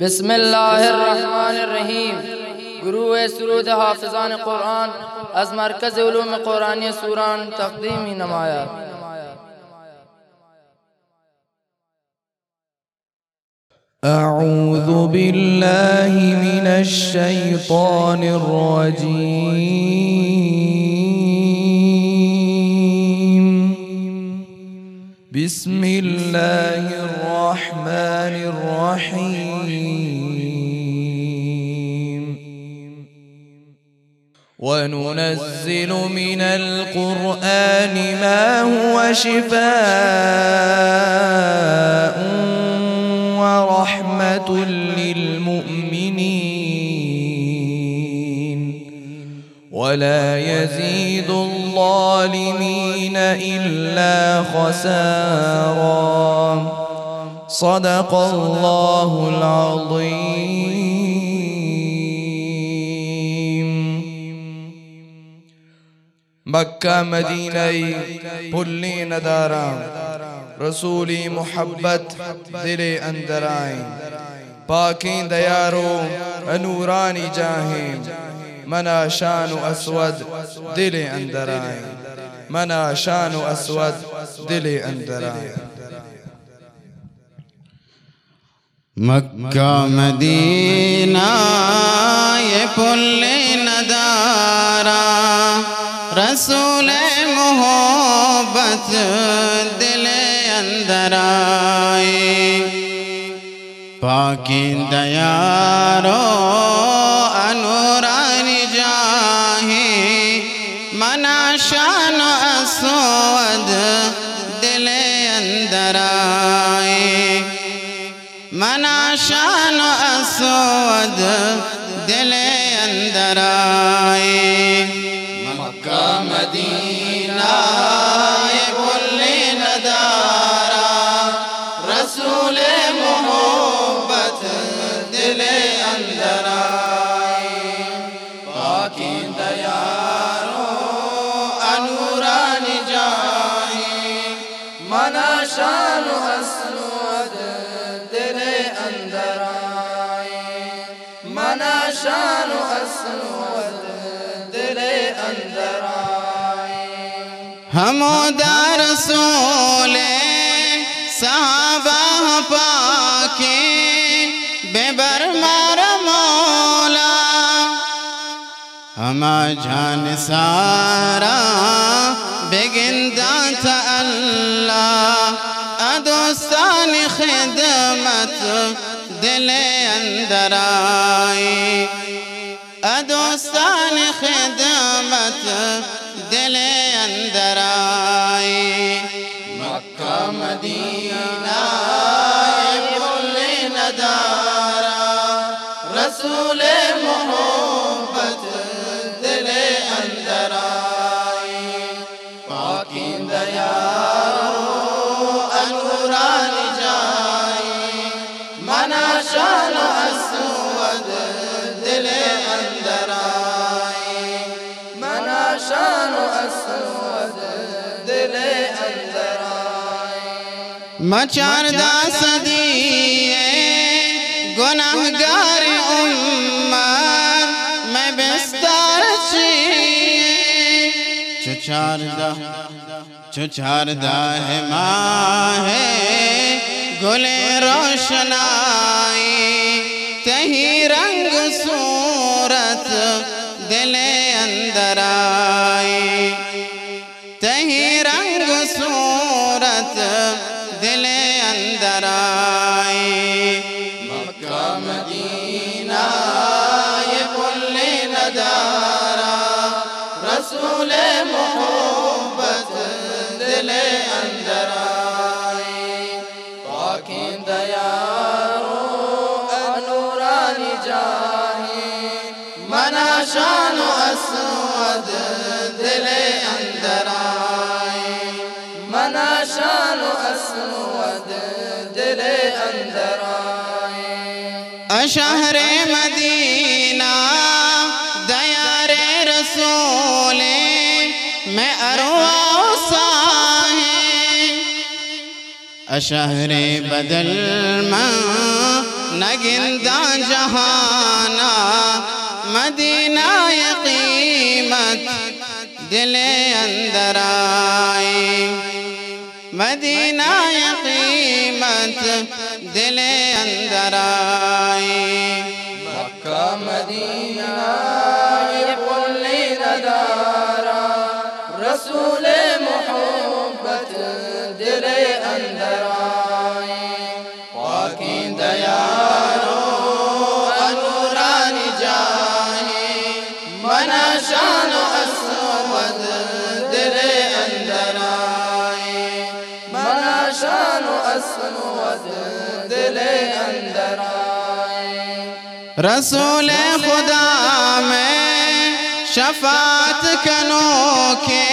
بسم الله الرحمن الرحیم۔ گروه سرود حافظان قرآن، از مرکز علوم قرآنی سوران تقدیم می‌نماید أعوذ بالله من الشيطان الرجيم بسم الله الرحمن الرحيم. وننزل من القرآن ما هو شفاء ورحمة للمؤمنين. ولا يزيد الظالمين إلا خسارا. صدق الله العظيم. مکہ مدینہ پلی ندارا رسولی محبت دل اندر آئیں پاکیں دیارو انورانی جاہیں منا شان أسود دل اندر آئیں منا شان أسود دل اندر آئیں مکہ مدینہ یہ پل ندارا رسول محبت دل اندر آئی پاکی منا شان اسود دل اندر آئی مکہ، مدینہ یہ بل ندارا۔ رسول محبت دل اندر آئی پاکی دیارو انوران جائی منا شان اسود ہمودا رسول صحابہ پاکی بے برمار مولا ہما جان سارا بگندہ تھا اللہ ادوستان خدمت دل اندر مدینہ بول ندارا رسول محبت دل اندر آئی پاکی دیارو انوران جائی منا شان أسود دل مچار دا صدی گناہگار امت میں بستر چیئے چچار دا چچار دا ہے ماں ہے گل روشنائی پاکی دیارو انورانی جاہیں منا شان و أسود دل اندر آئی منا شان و اسود دل اندر آئے شهر بدل ما نگندا جہانا مدینہ مدينة دل اندر آئی مدینہ قیمت دل اندر آئی مکہ مدینہ کل ندارا رسول منا شان اسود رسول خدا میں شفاعت کنو کے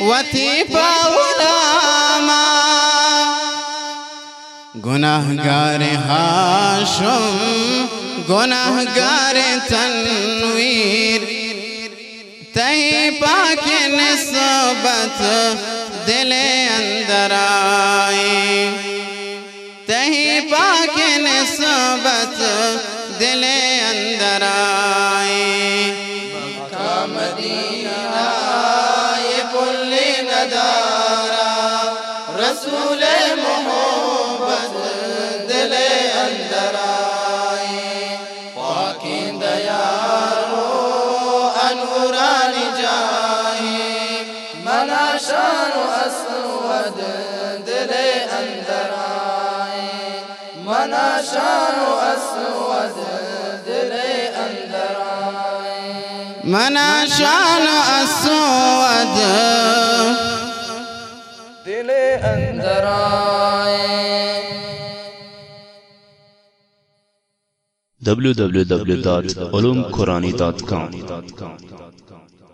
وتی پاولاما گناہگار ہاشم گناہ گار تنویر تہی پاک نصبت دل اندر آئی۔ تہی پاک نصبت دل اندر آئی۔ مکہ، مدینہ یہ پل ندارہ رسول محبت دل اندر آئی دل اندر منا شان اسود دل اندر آئے منا شان اسود دل اندر آئے www.ulumqurani.com